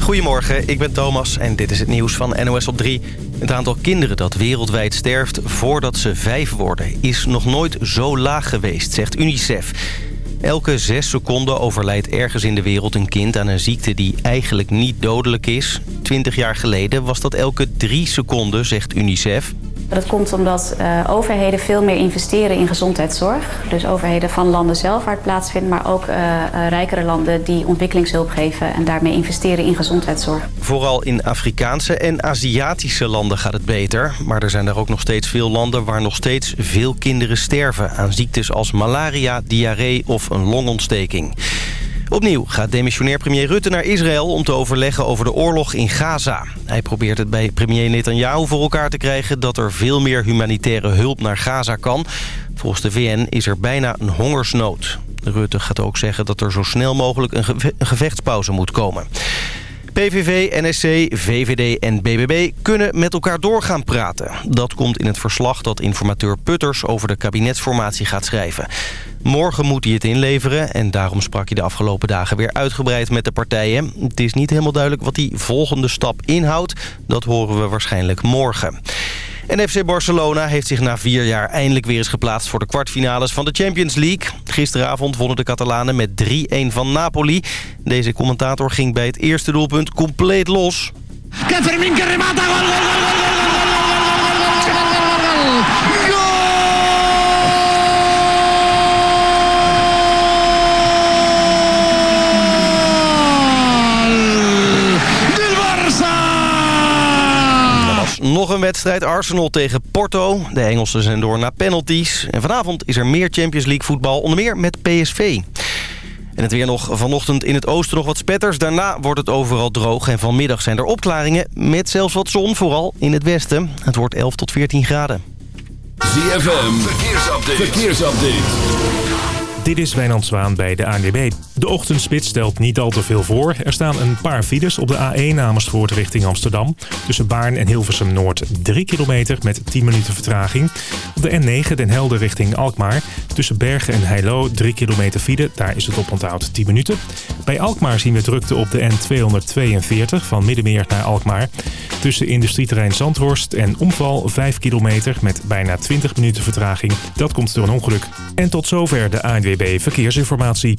Goedemorgen, ik ben Thomas en dit is het nieuws van NOS op 3. Het aantal kinderen dat wereldwijd sterft voordat ze vijf worden... is nog nooit zo laag geweest, zegt UNICEF. Elke zes seconden overlijdt ergens in de wereld een kind aan een ziekte die eigenlijk niet dodelijk is. Twintig jaar geleden was dat elke drie seconden, zegt UNICEF. Dat komt omdat uh, overheden veel meer investeren in gezondheidszorg. Dus overheden van landen zelf waar het plaatsvindt... maar ook uh, uh, rijkere landen die ontwikkelingshulp geven... en daarmee investeren in gezondheidszorg. Vooral in Afrikaanse en Aziatische landen gaat het beter. Maar er zijn er ook nog steeds veel landen... waar nog steeds veel kinderen sterven... aan ziektes als malaria, diarree of een longontsteking. Opnieuw gaat demissionair premier Rutte naar Israël om te overleggen over de oorlog in Gaza. Hij probeert het bij premier Netanyahu voor elkaar te krijgen dat er veel meer humanitaire hulp naar Gaza kan. Volgens de VN is er bijna een hongersnood. Rutte gaat ook zeggen dat er zo snel mogelijk een, een gevechtspauze moet komen. PVV, NSC, VVD en BBB kunnen met elkaar doorgaan praten. Dat komt in het verslag dat informateur Putters over de kabinetsformatie gaat schrijven. Morgen moet hij het inleveren en daarom sprak hij de afgelopen dagen weer uitgebreid met de partijen. Het is niet helemaal duidelijk wat die volgende stap inhoudt. Dat horen we waarschijnlijk morgen. En FC Barcelona heeft zich na vier jaar eindelijk weer eens geplaatst voor de kwartfinales van de Champions League. Gisteravond wonnen de Catalanen met 3-1 van Napoli. Deze commentator ging bij het eerste doelpunt compleet los. Nog een wedstrijd Arsenal tegen Porto. De Engelsen zijn door naar penalties. En vanavond is er meer Champions League voetbal, onder meer met PSV. En het weer nog vanochtend in het oosten nog wat spetters. Daarna wordt het overal droog en vanmiddag zijn er opklaringen... met zelfs wat zon, vooral in het westen. Het wordt 11 tot 14 graden. ZFM, verkeersupdate. verkeersupdate. Dit is Wijnand Zwaan bij de ANWB. De ochtendspits stelt niet al te veel voor. Er staan een paar files op de A1 Amersfoort richting Amsterdam. Tussen Baarn en Hilversum Noord 3 kilometer met 10 minuten vertraging. Op de N9 Den Helder richting Alkmaar. Tussen Bergen en Heilo 3 kilometer file. Daar is het op onthoud 10 minuten. Bij Alkmaar zien we drukte op de N242 van Middenmeer naar Alkmaar. Tussen industrieterrein Zandhorst en Omval 5 kilometer met bijna 20 minuten vertraging. Dat komt door een ongeluk. En tot zover de ANWB Verkeersinformatie.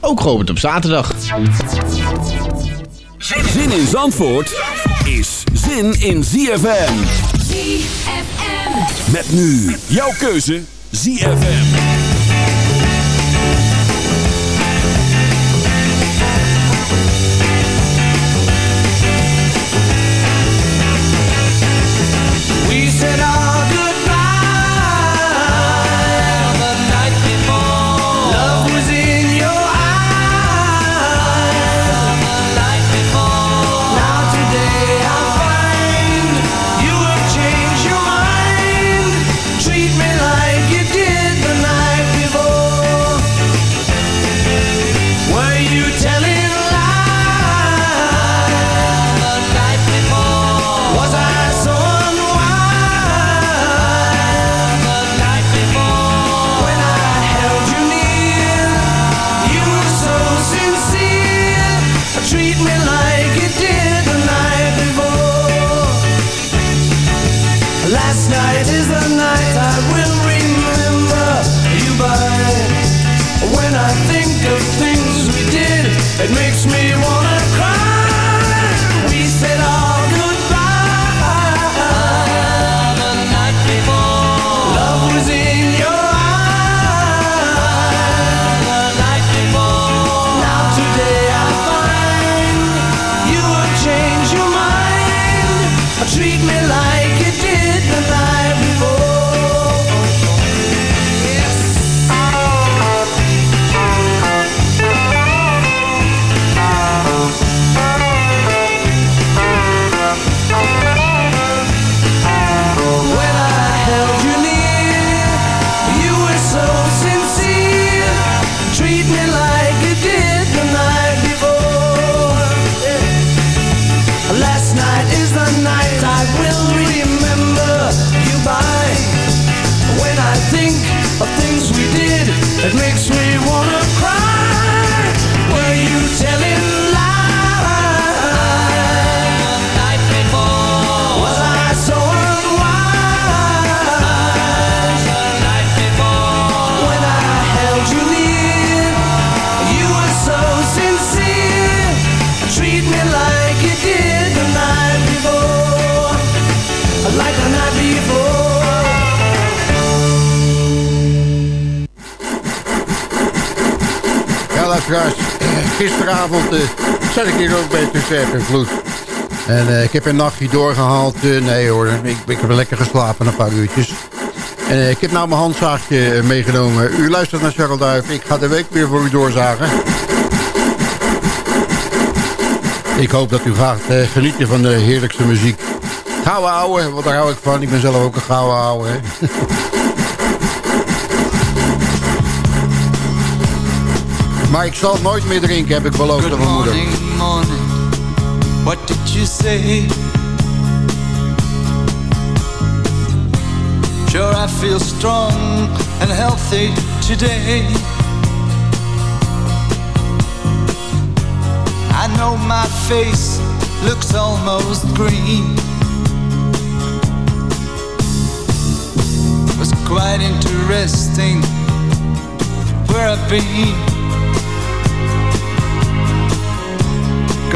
Ook geopend op zaterdag. Zin in Zandvoort is zin in ZFM. ZFM. Met nu jouw keuze ZFM. We said our Gisteravond eh, zat ik hier ook bij tussen en vloed. En eh, ik heb een nachtje doorgehaald. Eh, nee hoor, ik, ik heb lekker geslapen een paar uurtjes. En ik heb nou mijn handzaagje meegenomen. U luistert naar Charles Duif. Ik ga de week weer voor u doorzagen. Ik hoop dat u gaat genieten van de heerlijkste muziek. Gouden ouwe, want daar hou ik van. Ik ben zelf ook een gouden ouwe. maar ik zal nooit meer drinken, heb ik beloofd aan Good mijn moeder. morning, morning. What did you say? Sure, I feel strong and healthy today. I know my face looks almost green. Was quite interesting where I've been.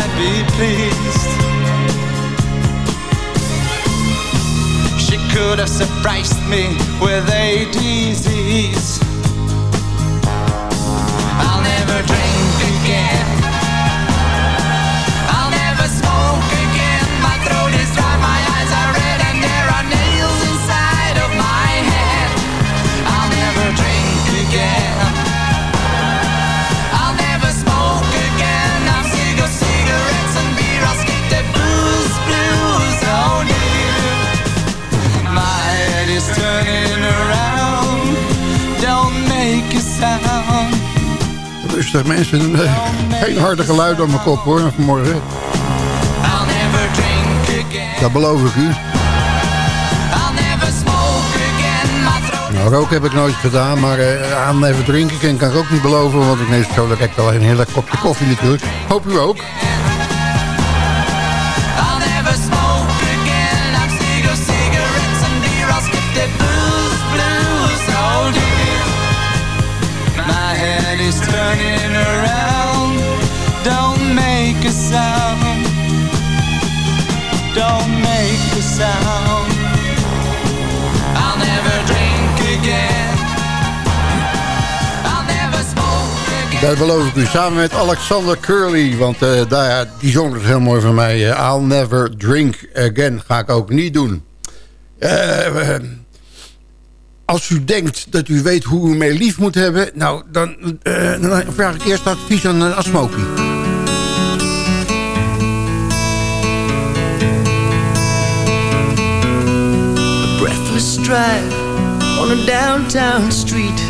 Could I be pleased? She could have surprised me with a disease. Rustig mensen, geen harde geluid aan mijn kop hoor vanmorgen. Dat beloof ik u. Nou, roken heb ik nooit gedaan, maar eh, aan even drinken kan, ik ook niet beloven. Want ik neem zo direct wel een heerlijk kopje koffie natuurlijk. Hoop u ook. Dat beloof ik u. Samen met Alexander Curly. Want eh, daar, die zong het heel mooi van mij. eh, I'll never drink again. Ga ik ook niet doen. Eh, als u denkt dat u weet hoe u mee lief moet hebben... Nou, dan, dan vraag ik eerst advies aan uh, Asmoki. A breathless drive on a downtown street.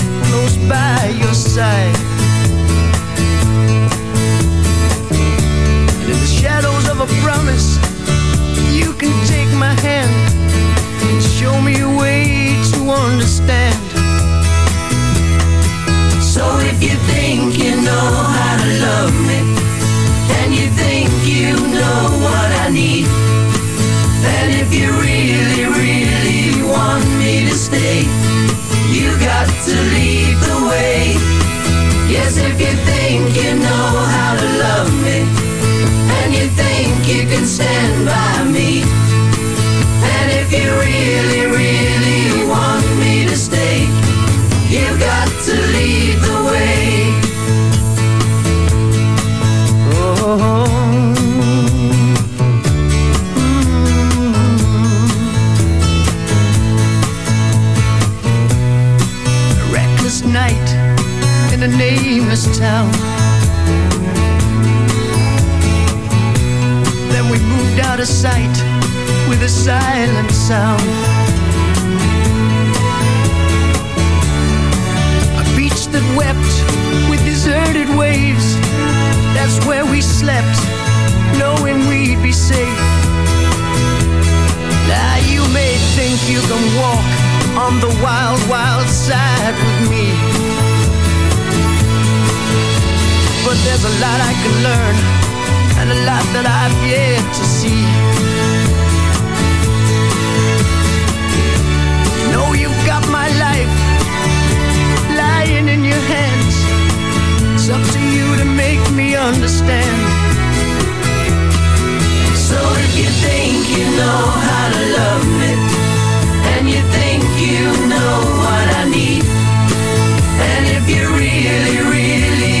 close by your side. And in the shadows of a promise, you can take my hand and show me a way to understand. So if you think you know how to love me, and you think you know what I need, and if you really, really want me to stay, you got to lead nameless town. Then we moved out of sight with a silent sound. A beach that wept with deserted waves. That's where we slept, knowing we'd be safe. Now you may think you can walk on the wild, wild side with me. But there's a lot I can learn, and a lot that I've yet to see. You know you've got my life lying in your hands. It's up to you to make me understand. So if you think you know how to love me, and you think you know what I need, and if you really, really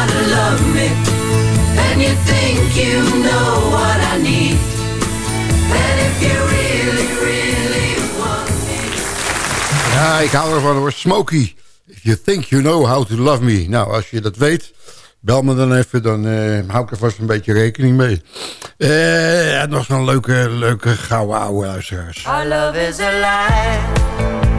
ik hou ervan hoor. Smokey. If you think you know how to love me. Nou, als je dat weet, bel me dan even. Dan eh, hou ik er vast een beetje rekening mee. Ja, nog zo'n leuke, leuke gouden oude luisteraars. Our love is a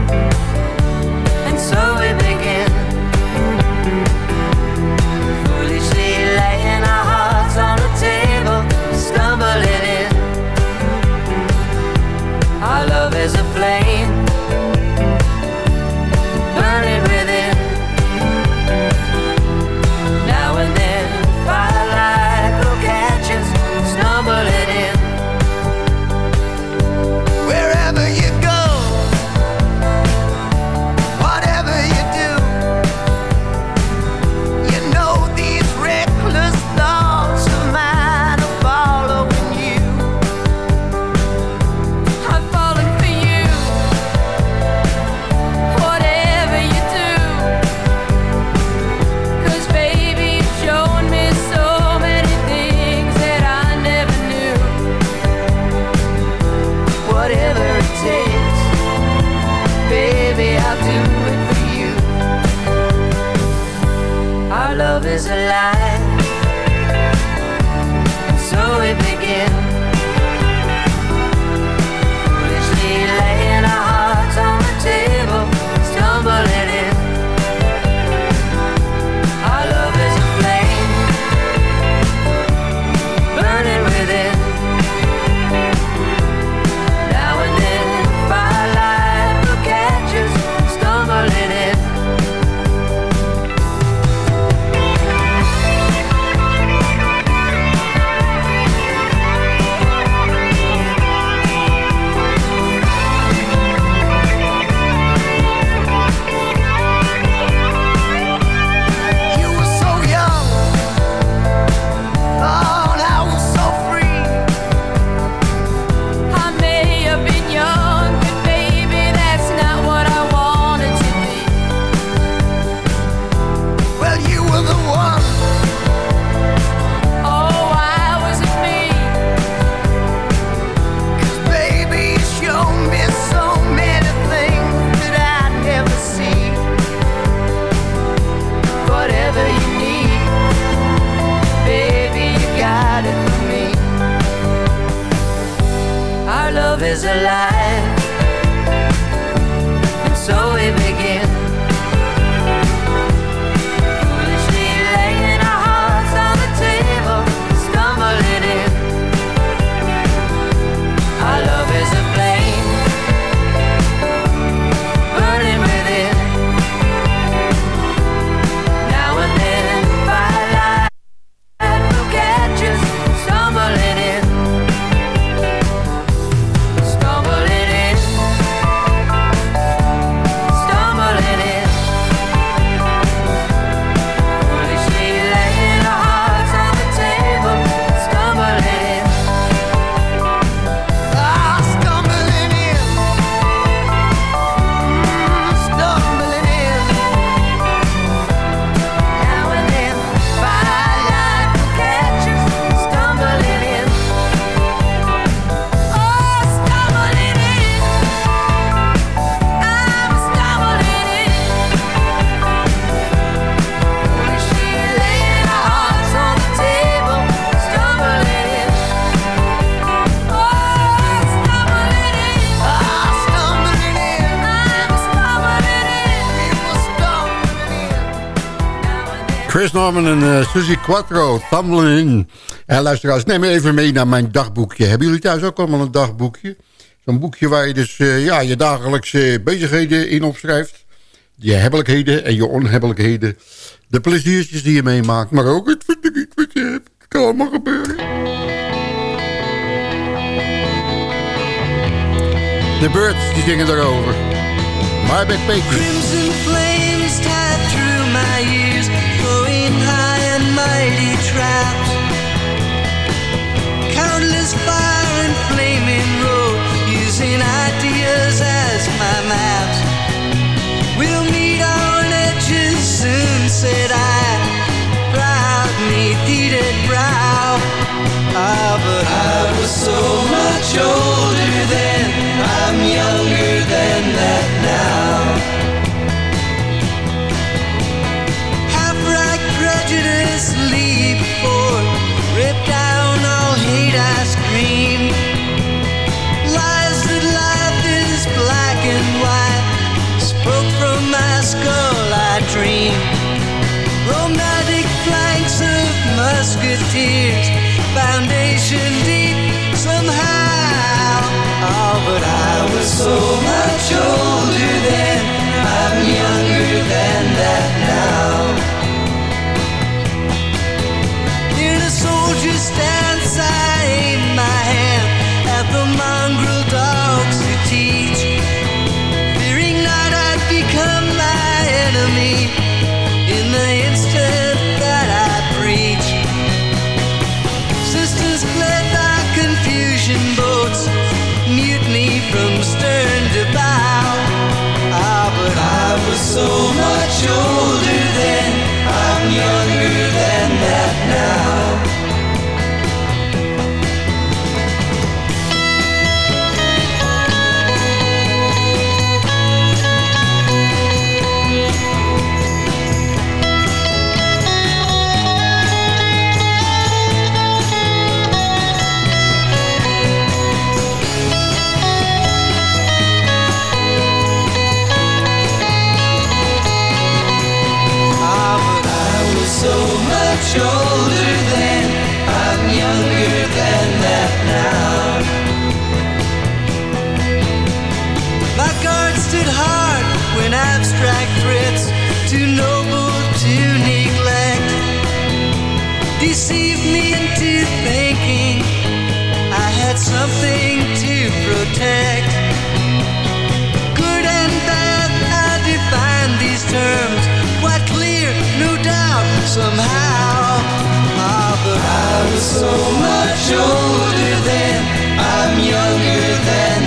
Chris Norman en eh, Suzy Quattro, Tumbling In. En luisteraars, neem even mee naar mijn dagboekje. Hebben jullie thuis ook allemaal een dagboekje? Zo'n boekje waar je dus eh, ja, je dagelijkse bezigheden in opschrijft. Je hebbelijkheden en je onhebbelijkheden. De pleziertjes die je meemaakt, maar ook het verdriet wat je hebt. Het kan allemaal gebeuren. De Birds, die zingen daarover. My Pages. Much older then. I'm younger than that now. Half-right prejudice leap forth, rip down all hate I scream. Lies that life is black and white, spoke from my skull I dream. Romantic flanks of musketeers, foundation deep somehow. But I was so much older much older I'm younger than.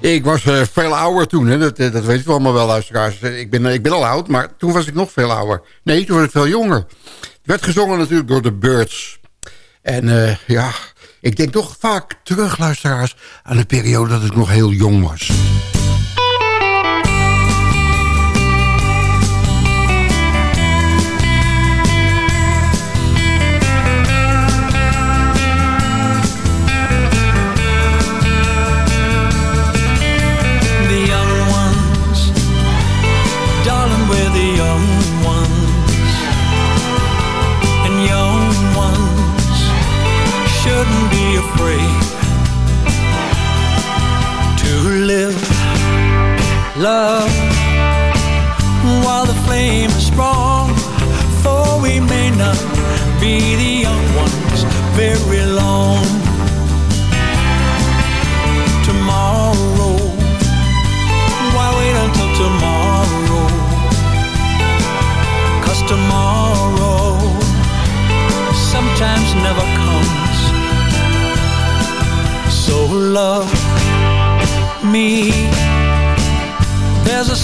Ik was eh, veel ouder toen, hè. Dat, eh, dat weten we allemaal wel, luisteraars. Eh, Ik ben, ik ben al oud, maar toen was ik nog veel ouder. Nee, toen was ik veel jonger. Het werd gezongen natuurlijk door de Birds. En ja, ik denk toch vaak terug, luisteraars... aan de periode dat ik nog heel jong was. Love, while the flame is strong. For we may not be the young ones very long. Tomorrow, why wait until tomorrow? Tomorrow sometimes never comes. So love me.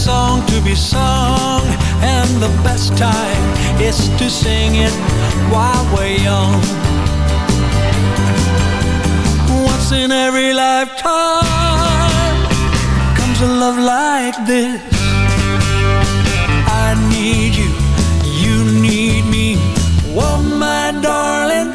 Song to be sung, and the best time is to sing it while we're young. Once in every lifetime comes a love like this. I need you, you need me. Oh, my darling,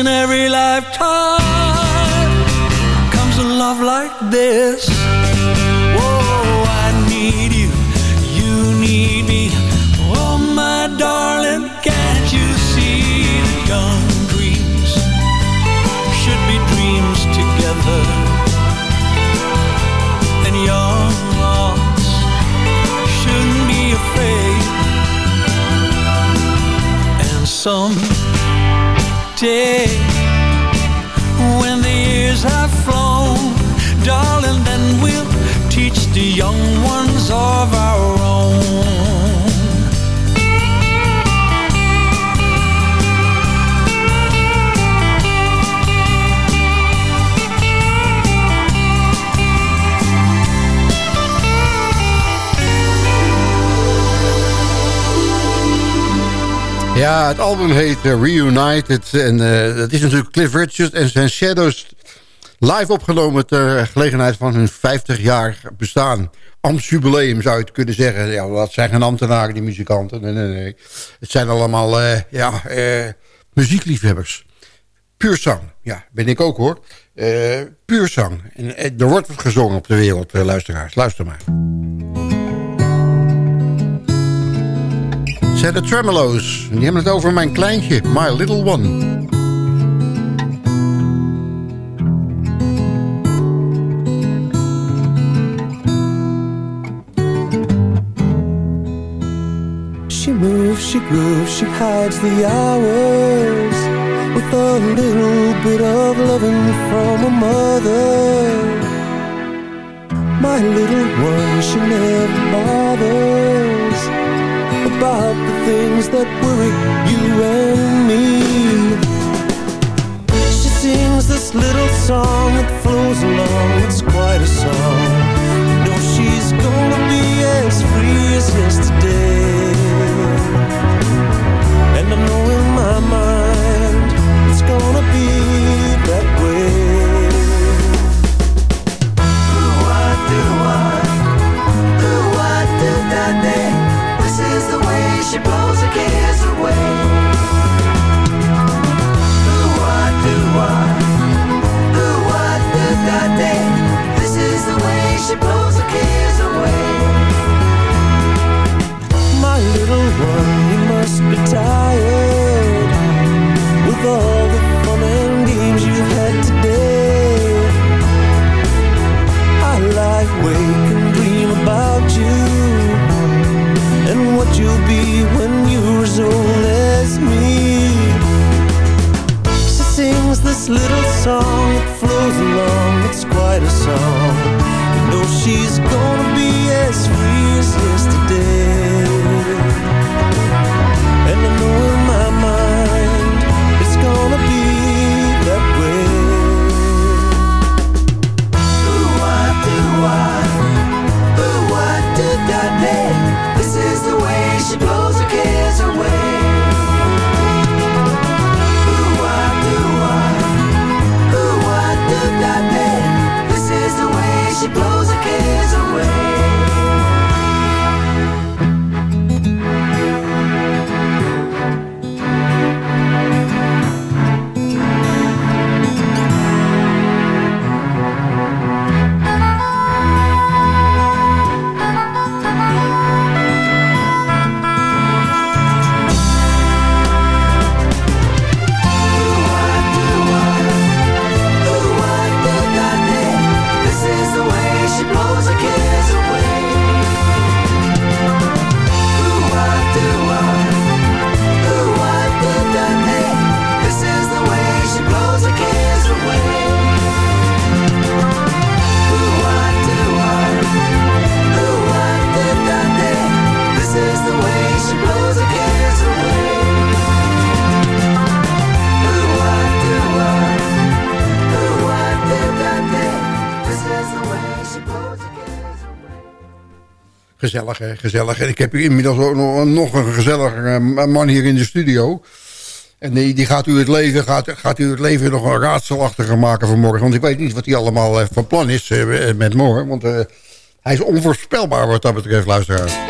in every lifetime comes a love like this. Whoa, I need you, you need me. Oh, my darling, can't you see that young dreams should be dreams together? And young hearts shouldn't be afraid. And some day the young ones of our own Ja, het album heet eh, Reunited. En eh, dat is natuurlijk Cliff Richard en zijn Shadows live opgenomen... ter gelegenheid van hun 50 jaar bestaan. Amtsjubileum zou je het kunnen zeggen. Ja, dat zijn geen ambtenaren, die muzikanten. Nee, nee, nee. Het zijn allemaal eh, ja, eh, muziekliefhebbers. Puur zang. Ja, ben ik ook hoor. Eh puur zang. En, er wordt wat gezongen op de wereld, luisteraars. Luister maar. Zijn de Tremolo's. Die hebben het over mijn kleintje, My Little One. She grooves, she hides the hours With a little bit of loving from a mother. My little one, she never bothers About the things that worry you and me. She sings this little song that flows along It's quite a song. You know she's gonna be as free as yesterday she blows her cares away. This is the way she blows her cares away. My little one, you must be tired With all be when you're as old as me. She sings this little song that flows along It's quite a song. You know she's gonna be as free as yesterday Gezellig. En ik heb hier inmiddels ook nog, nog een gezellige eh, man hier in de studio. En die, die gaat u het leven, gaat, gaat u het leven nog een raadselachtiger maken vanmorgen. Want ik weet niet wat hij allemaal eh, van plan is eh, met morgen. Want hij is onvoorspelbaar wat dat betreft, luisteraars.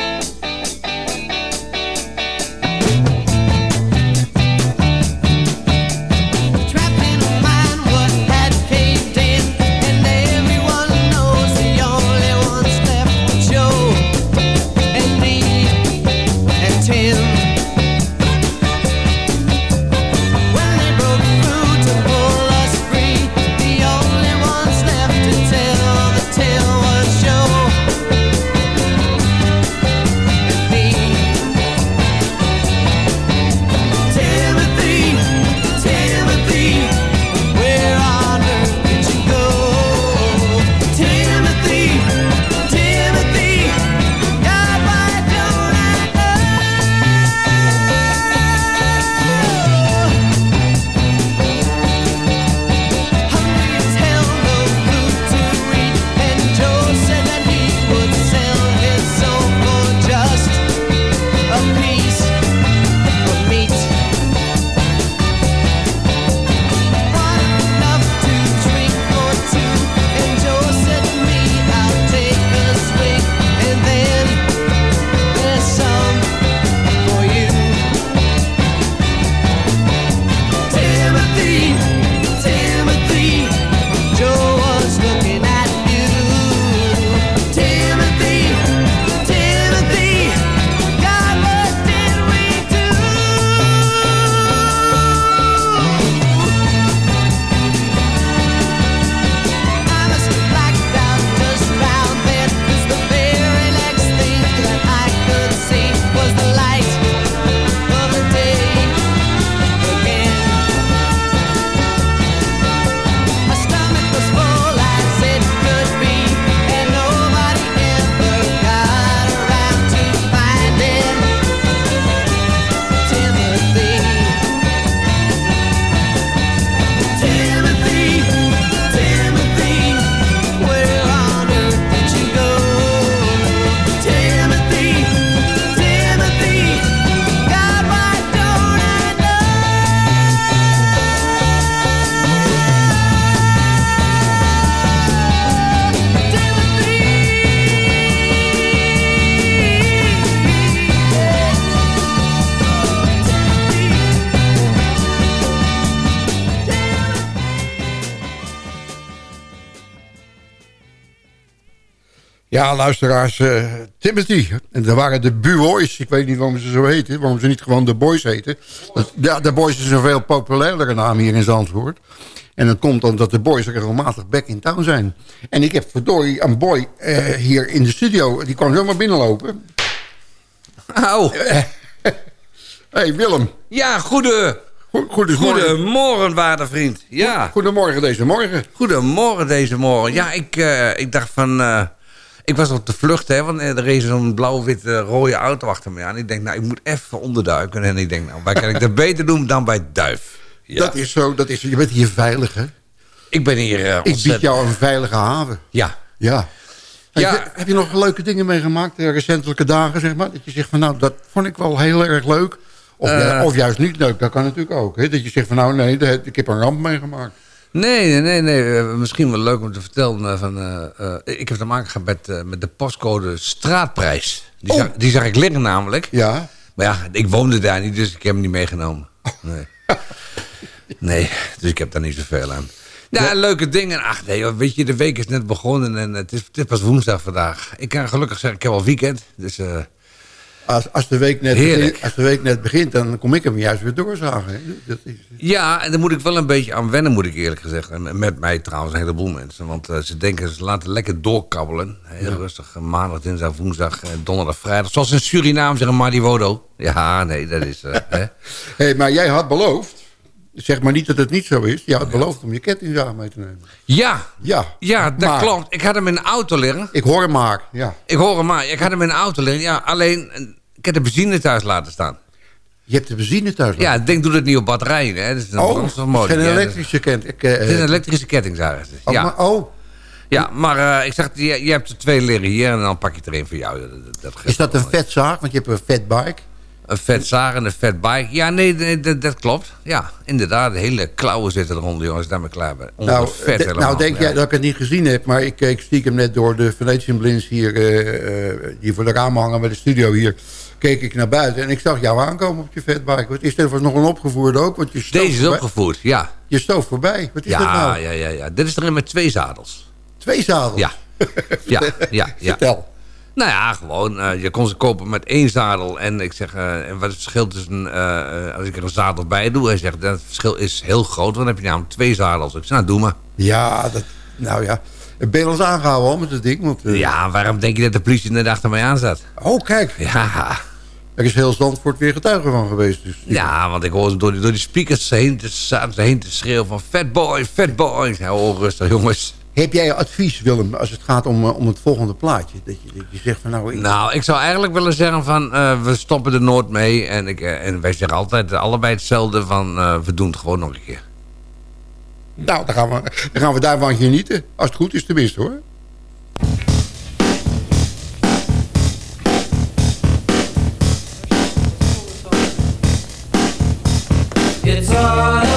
Ja, luisteraars, eh, Timothy. En daar waren de Boys. Ik weet niet waarom ze zo heten. Waarom ze niet gewoon de Boys heten. Dat, ja, de Boys is een veel populairdere naam hier in Zandvoort. En dat komt omdat de Boys regelmatig back in town zijn. En ik heb verdorie een boy eh, hier in de studio. Die kwam zomaar binnenlopen. Au. hey, Willem. Ja, goede, Go- Goedemorgen. goedemorgen, waarde vriend. Ja, Goedemorgen deze morgen. goedemorgen deze morgen. Ja, ik, eh, ik dacht van... ik was op de vlucht, hè, want eh, er reed zo'n blauw-witte rode auto achter me aan. Ik denk, nou, ik moet even onderduiken. En ik denk, nou, waar kan ik dat beter doen dan bij Duif? Ja. Dat is zo. Dat is, je bent hier veilig, hè? Ik ben hier eh, Ik bied ontzettend... jou een veilige haven. Ja, Ja. Ja. Heb je nog leuke dingen meegemaakt, de recentelijke dagen, zeg maar? Dat je zegt van, nou, dat vond ik wel heel erg leuk. Of, Eh. of juist niet leuk, dat kan natuurlijk ook. Hè? Dat je zegt van, nou, nee, ik heb een ramp meegemaakt. Nee, nee, nee. nee. eh, Misschien wel leuk om te vertellen. eh, van, eh, ik heb te maken gehad met, met de postcode Straatprijs. Die, Oh. zag, die zag ik liggen namelijk. Ja. Maar ja, ik woonde daar niet, dus ik heb hem niet meegenomen. Nee. nee, dus ik heb daar niet zoveel aan. Ja, leuke dingen. Ach nee, weet je, de week is net begonnen en het is, het is pas woensdag vandaag. Ik kan gelukkig zeggen, ik heb al weekend. Dus Als, als, de week net begint, als de week net begint, dan kom ik hem juist weer doorzagen. Dat is, ja, en daar moet ik wel een beetje aan wennen, moet ik eerlijk gezegd. En met mij trouwens een heleboel mensen. Want eh, ze denken, ze laten lekker doorkabbelen. Heel rustig. eh, Maandag, dinsdag, woensdag, eh, donderdag, vrijdag. Zoals in Suriname zeggen, Mariwodo. Ja, nee, dat is... hè. hey, maar jij had beloofd, zeg maar niet dat het niet zo is. Je had beloofd om je kettingzaag mee te nemen. Ja, Ja, ja, dat maar- klopt. Ik had hem in de auto liggen. Ik hoor hem maar, ja. Ik hoor hem maar. Ik had hem in de auto liggen. Ja, alleen, ik heb de benzine thuis laten staan. Je hebt de benzine thuis. Ja, ik denk, doe dat niet op batterijen. Hè. Dat is een oh, brandstofmotor. geen Ja, dat- elektrische. Ik, eh, Het is een elektrische kettingzager. oh, ja. maar- oh, Ja, maar eh, ik zeg, je, je hebt er twee liggen hier en dan pak je er één voor jou. Dat, dat- Is dat een vetzaag? Want je hebt een vetbike. Een vet zaag en een vet bike. Ja, nee, nee, dat, dat klopt. Ja, inderdaad. De hele klauwen zitten eronder, jongens. Daarmee klaar ben. Onder Nou, het vet de- helemaal. nou denk ja. jij dat ik het niet gezien heb, maar ik keek stiekem net door de Venetian Blinds hier, eh, eh, die voor de ramen hangen bij de studio hier, keek ik naar buiten en ik zag jou aankomen op je fatbike. Wat is er was nog een opgevoerde ook? Want je stoof Deze is voorbij. opgevoerd, ja. Je stoof voorbij. Wat is dat Ja, nou? ja, ja, ja. Dit is erin met twee zadels. Twee zadels. Ja. Ja, ja, ja. Vertel. Nou ja, gewoon. eh, je kon ze kopen met één zadel. En ik zeg, eh, en wat het verschil tussen, eh, als ik er een zadel bij doe, hij zegt, dat verschil is heel groot, want dan heb je namelijk twee zadels. Ik zeg, nou, doe maar. Ja, dat, nou ja. Ben je eens aangehouden al met dat ding? Want, Ja, waarom denk je dat de politie net achter mij aan zat? Oh, kijk. Ja, Er is heel Zandvoort weer getuige van geweest. Dus. ja want ik hoor ze door, die- door die speakers heen te, heen te schreeuwen van fat boy, fat boy. Ja, oh, rustig jongens. Heb jij advies, Willem, als het gaat om, eh, om het volgende plaatje? Dat je, dat je zegt van nou... ik- Nou, ik zou eigenlijk willen zeggen van, eh, we stoppen er nooit mee. En, ik, eh, en wij zeggen altijd allebei hetzelfde van, we doen het gewoon nog een keer. Nou, dan gaan, we, dan gaan we daarvan genieten. Als het goed is tenminste, hoor. gone.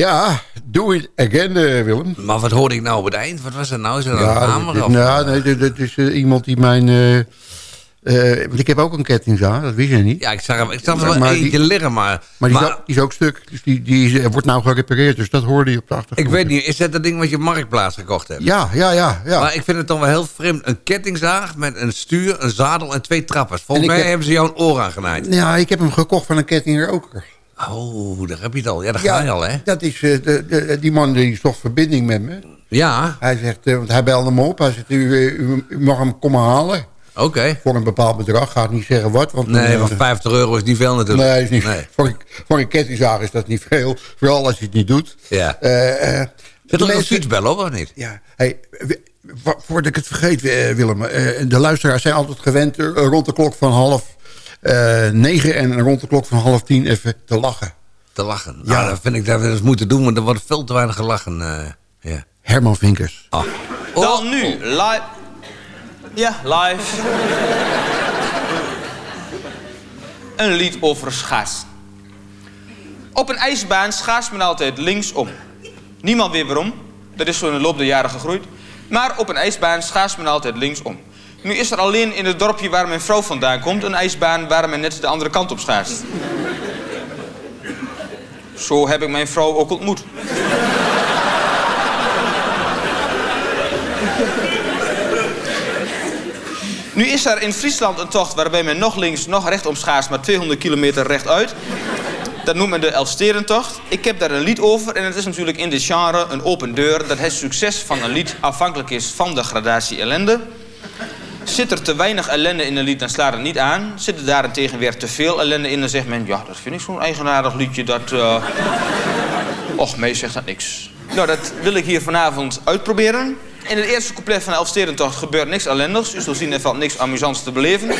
Ja, do it again, eh, Willem. Maar wat hoorde ik nou op het eind? Wat was dat nou? Is dat een Ja, hamer? dit, of- nou, nee, dit, dit is eh, iemand die mijn... eh, want ik heb ook een kettingzaag, dat wist je niet. Ja, ik zag, hem- ik zag er wel Maar die- eentje liggen, maar... Maar die, maar is ook, die is ook stuk. Dus die, die is, wordt nou gerepareerd. Dus dat hoorde je op de achtergrond. ik weet niet, is dat dat ding wat je Marktplaats gekocht hebt? Ja, ja, ja. ja. Maar ik vind het dan wel heel vreemd. Een kettingzaag met een stuur, een zadel en twee trappers. Volgens mij heb- hebben ze jou een oor aangenaaid. ja, ik heb hem gekocht van een kettingeroker. Oh, daar heb je het al. Ja, daar ga je al, hè? dat is, eh, de, de, die man die zocht verbinding met me. Ja, Hij zegt, eh, want hij belde me op. Hij zegt, u, eh, u, u mag hem komen halen. oké. Voor een bepaald bedrag. Ga ik niet zeggen wat. Want Nee, eh, 50 euro is niet veel natuurlijk. Nee, is niet, Nee. Voor, een, voor een kettingzaag is dat niet veel. Vooral als je het niet doet. Ja. Eh, eh, Zit er een fietsbel op, of niet? Ja, hey, voordat ik het vergeet, eh, Willem. eh, de luisteraars zijn altijd gewend eh, rond de klok van half eh, negen... en rond de klok van half tien even te lachen. Te lachen. Ja. Ja. dat vind ik dat we eens moeten doen, want er wordt veel te weinig gelachen. eh, ja. Herman Vinkers. Ah. Dan nu, live. Ja, live. Een lied over schaats. Op een ijsbaan schaats men altijd linksom. Niemand weet waarom. Dat is zo in de loop der jaren gegroeid. Maar op een ijsbaan schaats men altijd linksom. Nu is er alleen in het dorpje waar mijn vrouw vandaan komt... een ijsbaan waar men net de andere kant op schaatst. Zo heb ik mijn vrouw ook ontmoet. Nu is er in Friesland een tocht waarbij men nog links, nog rechtom schaatst... maar 200 kilometer rechtuit. Dat noemt men de Elfsterentocht. Ik heb daar een lied over en het is natuurlijk in dit genre een open deur... dat het succes van een lied afhankelijk is van de gradatie ellende. Zit er te weinig ellende in een lied, dan slaat het niet aan. Zit er daarentegen weer te veel ellende in, dan zegt men... ja, dat vind ik zo'n eigenaardig liedje, dat... eh, Och, mee zegt dat niks. Nou, dat wil ik hier vanavond uitproberen. In het eerste couplet van de Elfsterentocht gebeurt niks ellendigs. U zult zien, er valt niks amusants te beleven.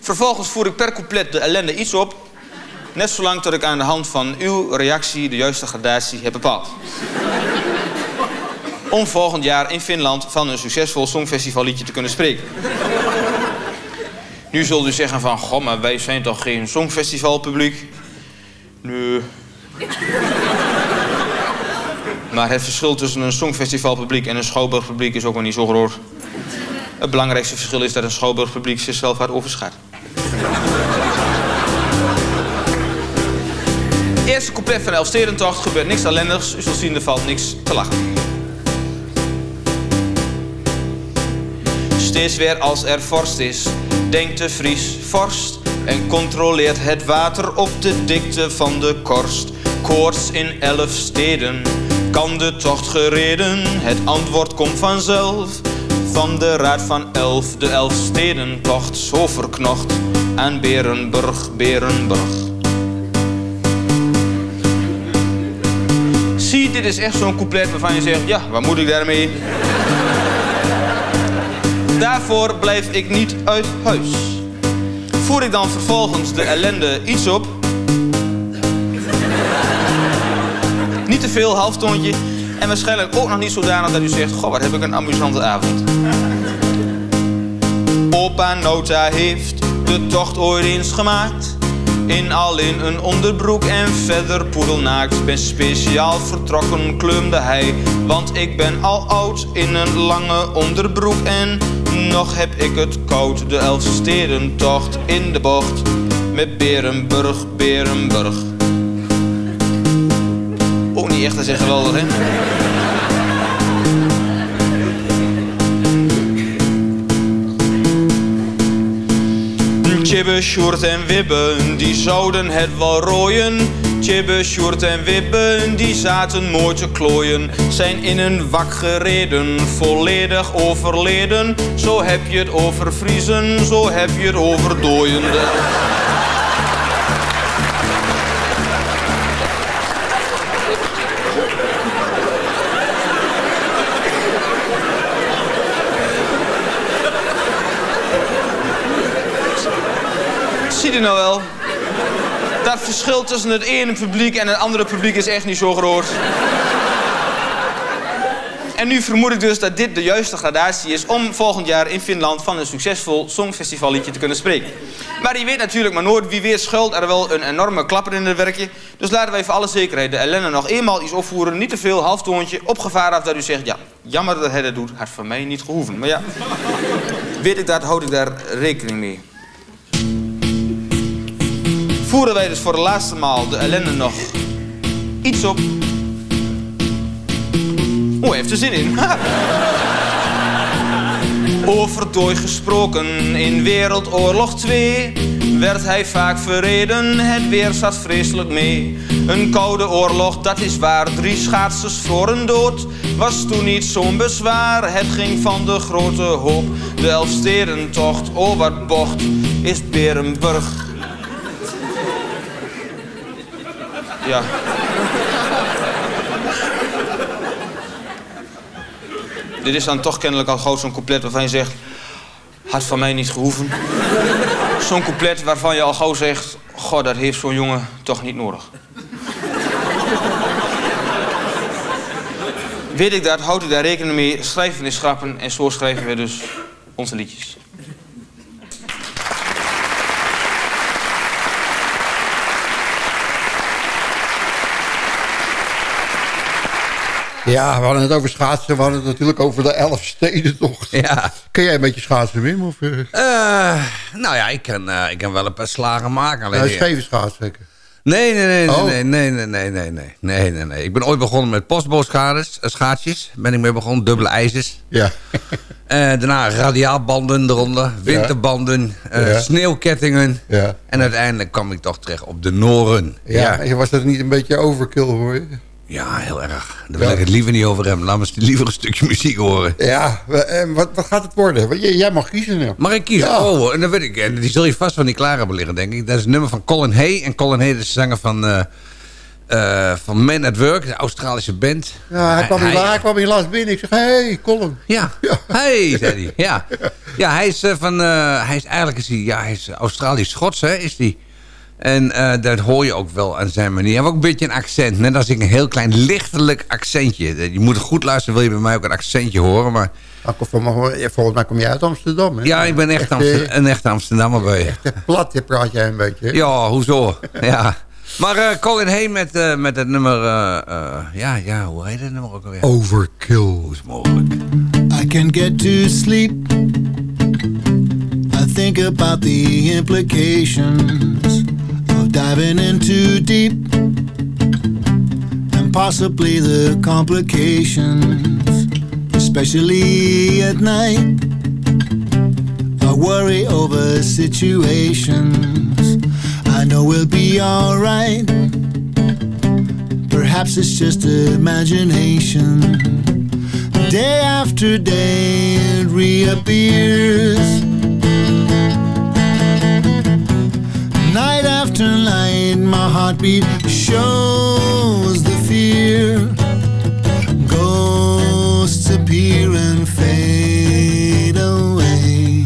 Vervolgens voer ik per couplet de ellende iets op. Net zolang tot ik aan de hand van uw reactie de juiste gradatie heb bepaald. Om volgend jaar in Finland van een succesvol songfestivalliedje te kunnen spreken. Nu zult u zeggen van, goh, maar wij zijn toch geen songfestivalpubliek? Nee. Maar het verschil tussen een songfestivalpubliek en een schouwburgpubliek is ook wel niet zo groot. Het belangrijkste verschil is dat een schouwburgpubliek zichzelf hard overschat. Eerste couplet van de Elfsterentocht gebeurt niks ellendigs. U zult zien, er valt niks te lachen. Steeds weer als er vorst is, denkt de Fries vorst en controleert het water op de dikte van de korst. Koorts in elf steden, kan de tocht gereden? Het antwoord komt vanzelf. Van de raad van elf, de elf stedentocht, zo verknocht aan Berenburg, Berenburg. Zie, dit is echt zo'n couplet waarvan je zegt, ja, wat moet ik daarmee? Daarvoor blijf ik niet uit huis. Voer ik dan vervolgens de ellende iets op? Niet te veel, halftoontje. En waarschijnlijk ook nog niet zodanig dat u zegt... Goh, wat heb ik een amusante avond. Opa Nota heeft de tocht ooit eens gemaakt. In al in een onderbroek en verder poedelnaakt. Ben speciaal vertrokken, kleumde hij. Want ik ben al oud in een lange onderbroek. En nog heb ik het koud. De Elfstedentocht in de bocht. Met Berenburg, Berenburg. Ook niet echt, dat is geweldig, hè? Chibbe, Sjoerd en Wibbe, die zouden het wel rooien. Chibbe, Sjoerd en Wibbe, die zaten mooi te klooien. Zijn in een wak gereden, volledig overleden. Zo heb je het over Vriezen, zo heb je het over dooiende. Zie je nou wel? Verschil tussen het ene publiek en het andere publiek is echt niet zo groot. En nu vermoed ik dus dat dit de juiste gradatie is om volgend jaar in Finland van een succesvol songfestivalliedje te kunnen spreken. Maar je weet natuurlijk maar nooit wie weer schuilt er wel een enorme klapper in het werkje. Dus laten wij voor alle zekerheid de ellende nog eenmaal iets opvoeren. Niet te veel, halftoontje, op gevaar af dat u zegt... ja, jammer dat hij dat doet, had voor mij niet gehoeven. Maar ja, weet ik dat, houd ik daar rekening mee. Voeren wij dus voor de laatste maal de ellende nog iets op. Oeh, hij heeft er zin in. Over dooi gesproken in Wereldoorlog 2 werd hij vaak verreden, het weer zat vreselijk mee. Een koude oorlog, dat is waar, drie schaatsers voor een dood. Was toen niet zo'n bezwaar, het ging van de grote hoop. De Elfstedentocht, oh wat bocht, is Berenburg. Ja. Dit is dan toch kennelijk al groot zo'n couplet waarvan je zegt... had van mij niet gehoeven. Zo'n couplet waarvan je al gauw zegt... god, dat heeft zo'n jongen toch niet nodig. Weet ik dat, houd ik daar rekening mee. Schrijven is schrappen en zo schrijven we dus onze liedjes. Ja, we hadden het over schaatsen. We hadden het natuurlijk over de elf stedentocht. Ja. Kun jij een beetje schaatsen, Wim? Of, Eh, nou ja, ik kan, eh, ik kan wel een paar slagen maken. Alleen, nou, scheven schaatsen zeker? Nee, nee, nee, nee, Oh. nee, nee, nee, nee, nee, nee, nee, nee, nee. Ik ben ooit begonnen met postbootschades, eh, schaatsjes. Ben ik mee begonnen, dubbele ijzers. Ja. Eh, daarna radiaalbanden eronder, winterbanden, Ja. sneeuwkettingen. Ja. En uiteindelijk kwam ik toch terecht op de Noren. Ja, Ja, was dat niet een beetje overkill voor je? Ja heel erg. Daar wil ik het liever niet over hebben. Laat me liever een stukje muziek horen. Ja, eh, wat, wat gaat het worden? Jij- Jij mag kiezen nu. Mag ik kiezen? Ja. Oh, en dan weet ik. En die zul je vast van niet klaar hebben liggen, denk ik. Dat is een nummer van Colin Hay. En Colin Hay is de zanger van, eh eh, van Man at Work, de Australische band. Ja, hij kwam, hij kwam hier laatst binnen. Ik zeg, hey, Colin. Ja. Hey, zei hij. Ja. Ja, hij is eh, van... eh, hij is eigenlijk is hij, ja, hij is Australisch-Schots, hè, is hij. En eh, dat hoor je ook wel aan zijn manier. Hij heeft ook een beetje een accent. Net als ik een heel klein lichtelijk accentje. Je moet goed luisteren, wil je bij mij ook een accentje horen. Maar Volgens mij kom jij uit Amsterdam, hè? ja, ik ben echt, eh, Amster- een echte Amsterdammer bij je. echt plat, je praat jij een beetje. hè? Ja, hoezo? Ja. Maar eh, Colin Hay met, eh, met het nummer... eh, eh, ja, ja, hoe heet het nummer ook alweer? Overkill. Hoe is mogelijk? I can get to sleep. I think about the implications diving in too deep and possibly the complications, especially at night. I worry over situations. I know we'll be alright. Perhaps it's just imagination. Day after day it reappears. After night my heartbeat shows the fear. Ghosts appear and fade away.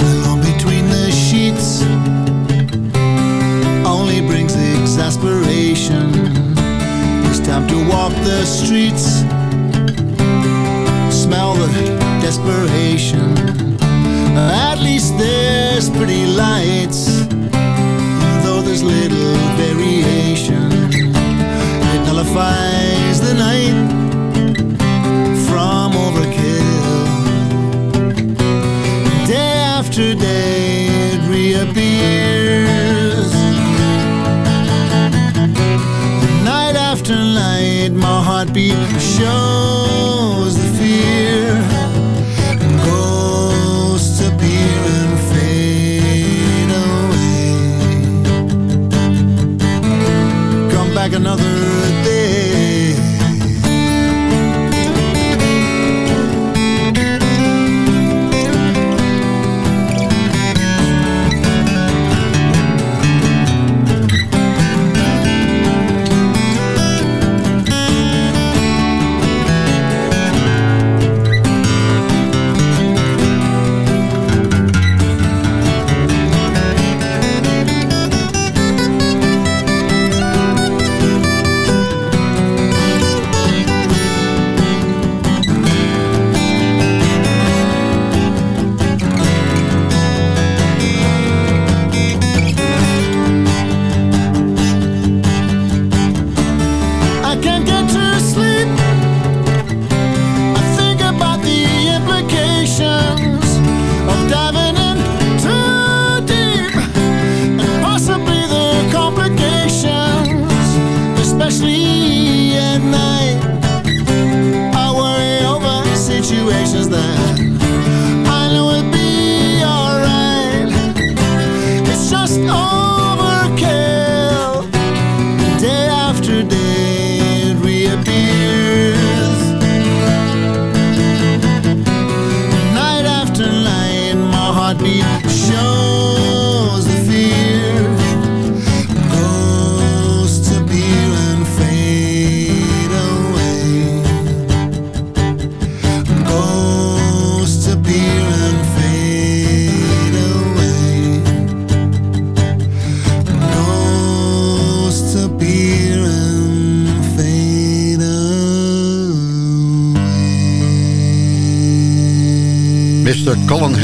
Alone between the sheets only brings exasperation. It's time to walk the streets, there's pretty lights, though there's little variation. It nullifies the night from overkill. Day after day it reappears.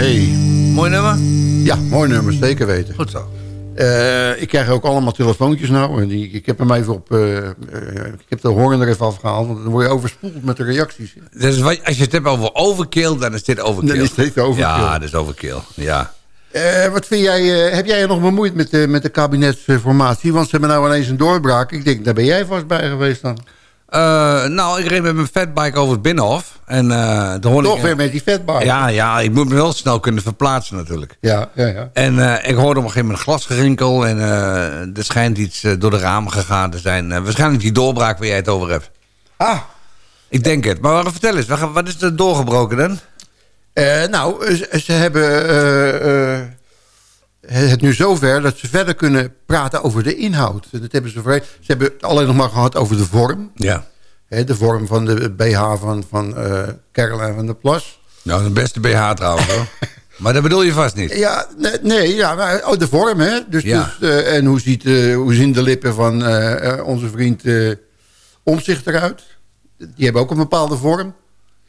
Hay. Mooi nummer? Ja, mooi nummer, zeker weten. Goed zo. Eh, ik krijg ook allemaal telefoontjes nou. En ik heb hem even op... eh, eh, ik heb de horen er even afgehaald. Want dan word je overspoeld met de reacties. Dus wat, als je het hebt over overkill, dan is dit overkill. Dan is dit overkill. Ja, dat is overkill. Ja. Wat vind jij, heb jij je nog bemoeid met, de met de kabinetsformatie? Want ze hebben nou ineens een doorbraak. Ik denk, daar ben jij vast bij geweest dan. Eh, nou, ik reed met mijn fatbike over het Binnenhof. En, eh Toch ik, weer met die fatbike. Ja, ja, ik moet me wel snel kunnen verplaatsen natuurlijk. Ja, ja, ja. En eh, ik hoorde op een gegeven moment glasgerinkel. En er schijnt iets door de ramen gegaan te zijn. Waarschijnlijk die doorbraak waar jij het over hebt. Ah. Ik denk het. Maar vertel eens, wat is er doorgebroken dan? Nou, ze, ze hebben het nu zover dat ze verder kunnen praten over de inhoud. Dat hebben ze, ze hebben het alleen nog maar gehad over de vorm. Ja. De vorm van de BH van, van eh Caroline van der Plas. Nou, de beste BH trouwens hoor. maar dat bedoel je vast niet. Ja, nee, nee ja, maar, oh, de vorm, hè? Dus, Ja. dus, eh, en hoe, ziet, eh, hoe zien de lippen van onze vriend Omzicht eruit? Die hebben ook een bepaalde vorm.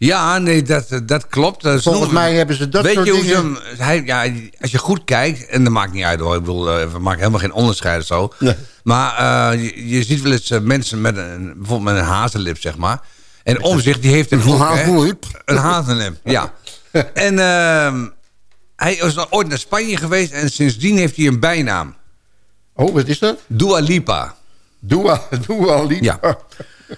Ja, nee, dat, dat klopt. Dat is Volgens nog- mij hebben ze dat Weet soort je hoe dingen... Hij, ja, als je goed kijkt, en dat maakt niet uit hoor. Ik bedoel, eh, we maken helemaal geen onderscheid of zo. Nee. Maar eh, je, je ziet wel eens eh, mensen met een, bijvoorbeeld met een hazenlip, zeg maar. En omzicht, die heeft een Een hazenlip? Een hazenlip, ja. en ehm, hij is ooit naar Spanje geweest en sindsdien heeft hij een bijnaam. Oh, wat is dat? Dua Lipa. Dua, Dua Lipa. Ja.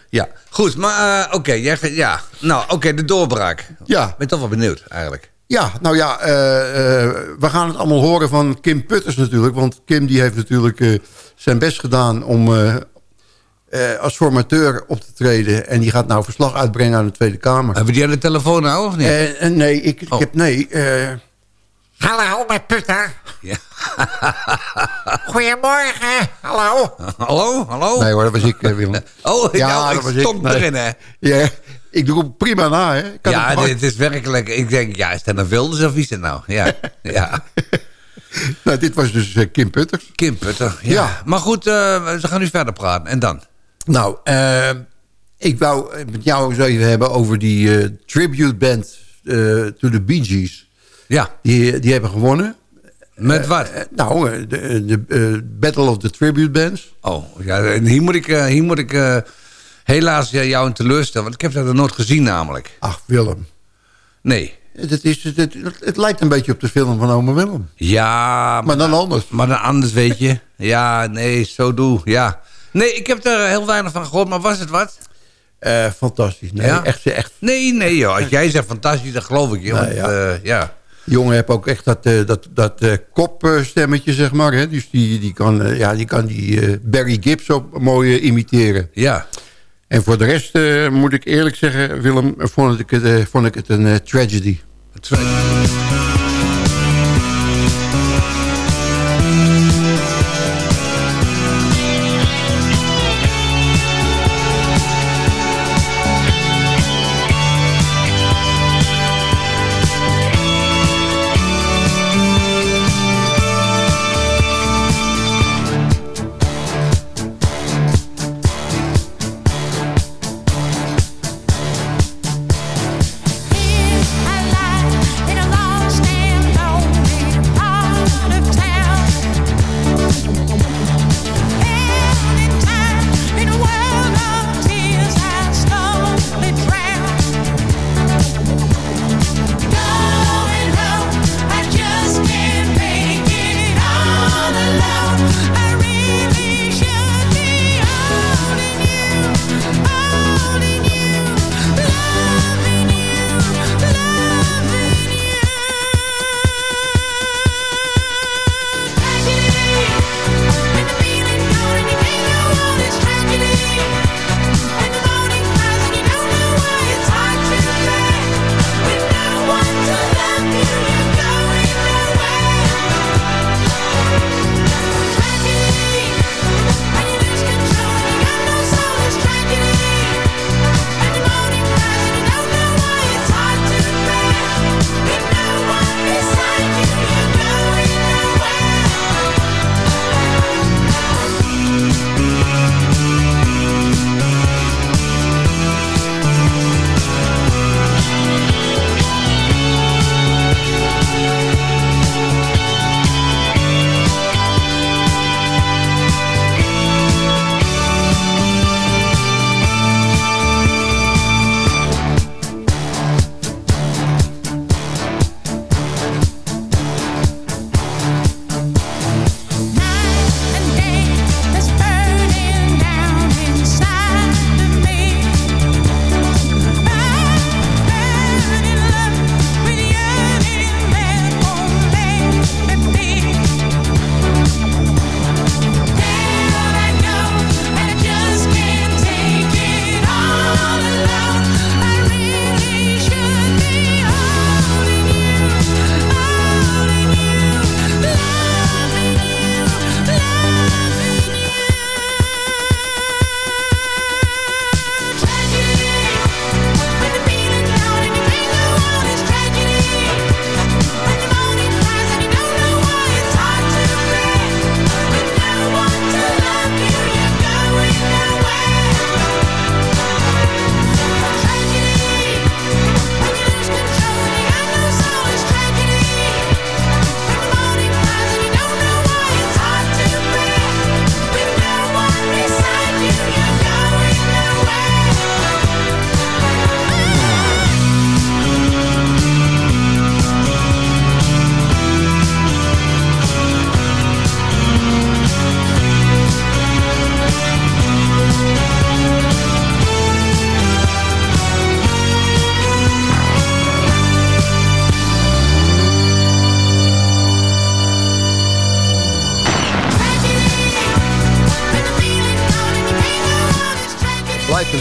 Ja, goed, maar eh, oké, ja. Nou, oké, de doorbraak. Ja. Ik ben toch wel benieuwd, eigenlijk. Ja, nou ja, eh, eh, we gaan het allemaal horen van Kim Putters natuurlijk. Want Kim die heeft natuurlijk zijn best gedaan om als formateur op te treden. En die gaat nou verslag uitbrengen aan de Tweede Kamer. Hebben die aan de telefoon nou, of niet? Nee, ik, ik Oh. heb nee. Hallo, met Putter. Ja. Goedemorgen. Hallo. Hallo, hallo? nee hoor, dat was ik, eh, Willem. Oh, ja, ik was stond Nee. erin, hè? Ja, ik doe het prima na, hè. Ik kan Ja, het dit is werkelijk... Ik denk, ja, is dat een Wilders of wie is het nou? Ja, ja. nou, dit was dus eh, Kim Putters. Kim Putter, ja. Ja. Maar goed, eh, ze gaan nu verder praten. En dan? Nou, ik wou het met jou eens even hebben over die eh, tribute band eh, to the Bee Gees. Ja, Die, die hebben gewonnen. met wat? Eh, nou, eh, de, de eh, Battle of the Tribute Bands. Oh, ja, en hier moet ik, eh, hier moet ik eh, helaas eh, jou een teleurstellen. Want ik heb dat nog nooit gezien namelijk. Ach, Willem. Nee. Het, is, het, het, het lijkt een beetje op de film van Ome Willem. Ja, Maar dan anders. Maar dan anders, weet je. Ja, nee, zo doe. Ja. Nee, ik heb er heel weinig van gehoord, maar was het wat? Eh, fantastisch. Nee, Ja? echt, echt. Nee, nee, joh. Als jij zegt fantastisch, dan geloof ik je. Want, Nee, ja. ja. Jongen heeft ook echt dat, eh, dat, dat eh, kopstemmetje, zeg maar. Hè? Dus die, die kan, eh, ja, die, kan die Barry Gibbs ook mooi imiteren. ja. En voor de rest moet ik eerlijk zeggen, Willem, vond ik het, vond ik het een tragedy. Het is-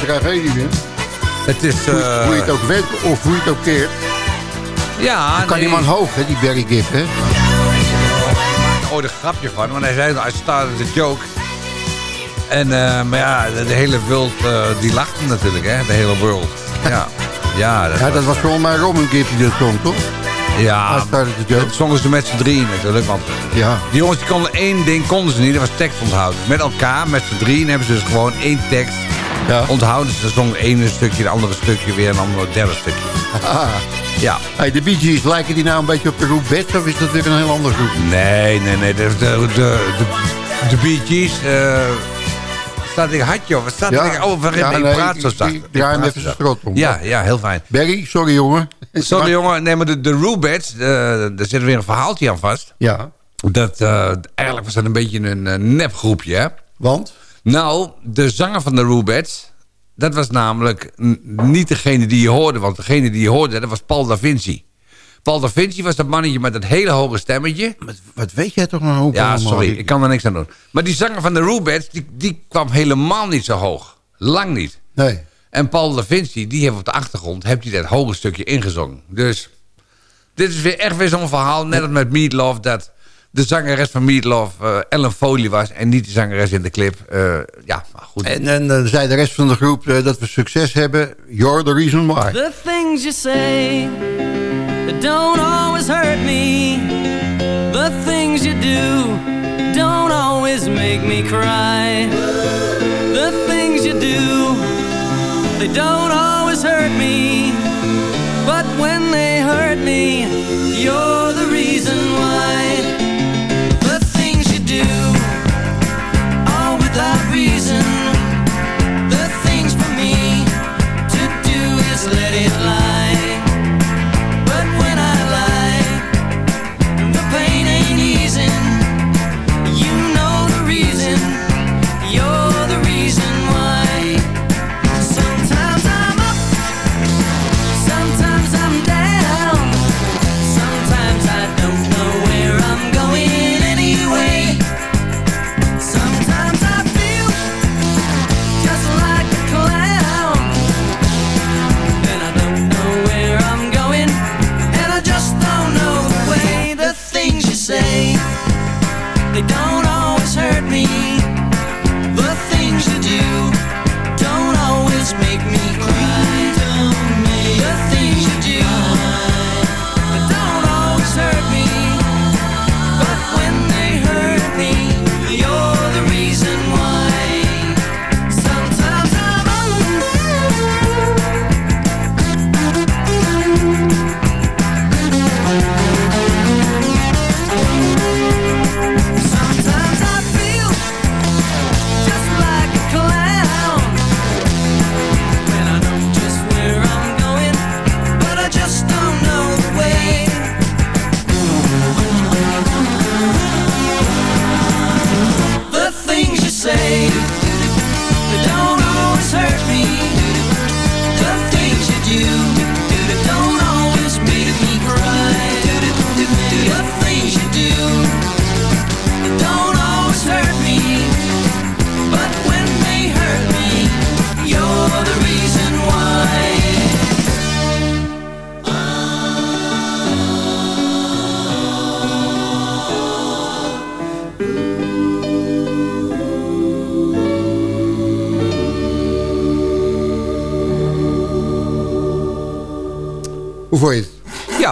tragedie, hè? Het is... Hoe, eh, hoe je het ook weet of hoe je het ook keert. ja, Dan kan nee. die man hoog, hè, die Barry Gibb, hè? ooit een grapje van. Want hij zei, I started the joke. En, eh, maar ja, de, de hele wereld, eh, die lachte natuurlijk, hè. De hele world. Ja, ja, dat, Ja, dat was volgens mij Robin Gibb die dat zong, toch? ja, dat zongen ze met z'n drieën natuurlijk. Want Ja. die jongens die konden één ding konden ze niet, dat was tekst onthouden. Met elkaar, met z'n drieën, hebben ze dus gewoon één tekst Ja. onthouden. Ze zongen het ene stukje, de andere stukje weer, en dan het derde stukje. Ah. Ja. Hey, de Bee Gees, lijken die nou een beetje op de Roubets of is dat weer een heel ander groep? Nee, nee, nee. De, de, de, Bee Gees, staat ik hartje of staat Ja. ik over Ja, nee, praat zo zacht. praat even zijn strot om. Ja, ja, heel fijn. Barry, sorry jongen. Sorry jongen, nee, maar de, de Rubets, eh, daar zit weer een verhaaltje aan vast. Ja, Dat, eh, eigenlijk was dat een beetje een eh, nepgroepje, hè? want? Nou, de zanger van de Rubets, dat was namelijk niet degene die je hoorde. Want degene die je hoorde, dat was Paul da Vinci. Paul da Vinci was dat mannetje met dat hele hoge stemmetje. Wat, wat weet jij toch nog een hoop Ja, sorry, ik kan er niks aan doen. Maar die zanger van de Rubets, die, die kwam helemaal niet zo hoog. Lang niet. Nee. En Paul da Vinci, die heeft op de achtergrond heeft hij dat hoge stukje ingezongen. Dus dit is weer echt weer zo'n verhaal, net als met Meatloaf... dat de zangeres van Meatloaf eh, Ellen Foley was... en niet de zangeres in de clip. Eh, ja, maar goed. En, en dan zei de rest van de groep eh, dat we succes hebben. You're the reason why. The things you say that don't always hurt me. The things you do don't always make me cry. The things you do, they don't always hurt me.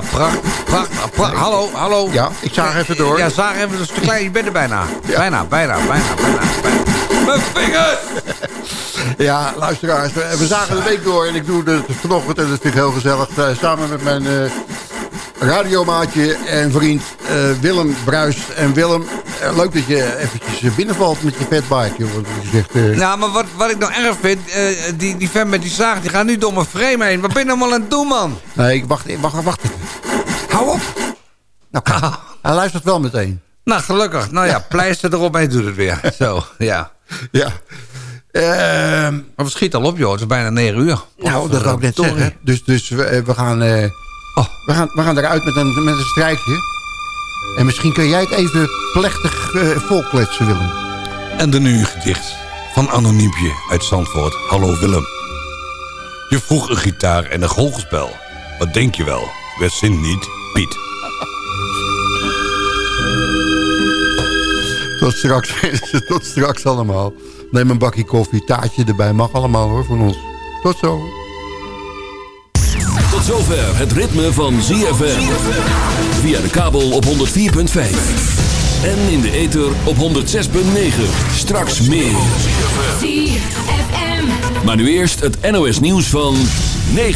Ja, prachtig. prachtig, pra- hallo, hallo. Ja, ik zag even door. Ja, zaag even, dat is te klein. Je bent er bijna. Bijna, bijna, bijna, bijna, bijna. Mijn vingers! Ja, luisteraars, we, zagen de week door en ik doe het vanochtend en dat vind ik heel gezellig. eh, samen met mijn eh, radiomaatje en vriend eh, Willem Bruis. En Willem, leuk dat je eventjes binnenvalt met je fatbike. joh, je zegt, Nou, maar wat, wat ik nou erg vind, die, die fan met die zaag, die gaat nu door mijn frame heen. Wat ben je nou allemaal aan het doen, man? Nee, ik wacht, wacht, wacht even. Hou op. Nou, hij luistert wel meteen. Nou, gelukkig. Nou ja, pleister erop en doet het weer. Zo, ja. Ja. Ehm, Maar we schieten al op, joh. Het is bijna 9 uur. nou, dat wou ik net zeggen. Dus, dus we, eh, we, gaan, eh, Oh. we, gaan, we gaan eruit met een, met een strijkje. En misschien kun jij het even plechtig eh volkletsen, Willem. En dan nu een gedicht van Anoniempje uit Zandvoort. Hallo Willem. Je vroeg een gitaar en een golfspel. Wat denk je wel? We zin niet, Piet. Tot straks, tot straks allemaal. Neem een bakje koffie, taartje erbij. Mag allemaal hoor, van ons. Tot zo. Tot zover het ritme van ZFM. Via de kabel op 104.5. En in de ether op 106.9. Straks meer. Maar nu eerst het NOS nieuws van 9